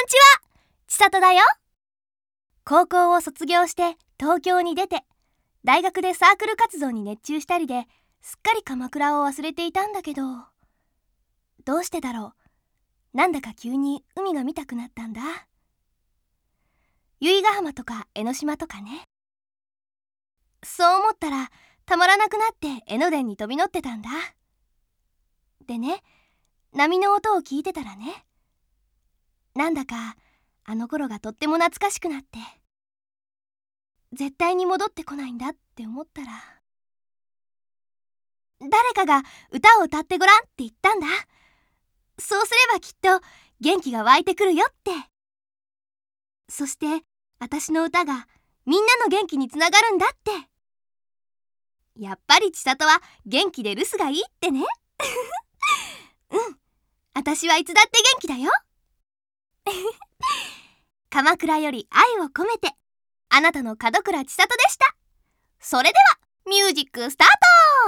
んちは。ちさとだよ。高校を卒業して東京に出て大学でサークル活動に熱中したりですっかり鎌倉を忘れていたんだけどどうしてだろう。なんだか急に海が見たくなったんだ。由比ヶ浜とか江ノ島とかね。そう思ったらたまらなくなって江ノ電に飛び乗ってたんだ。でね波の音を聞いてたらねなんだかあの頃がとっても懐かしくなって。絶対に戻ってこないんだって思ったら。誰かが歌を歌ってごらんって言ったんだ。そうすればきっと元気が湧いてくるよって。そして私の歌がみんなの元気につながるんだって。やっぱり千里は元気で留守がいいってね。うん。私はいつだって元気だよ。鎌倉より愛を込めてあなたの門倉千里でした。それではミュージックスタート。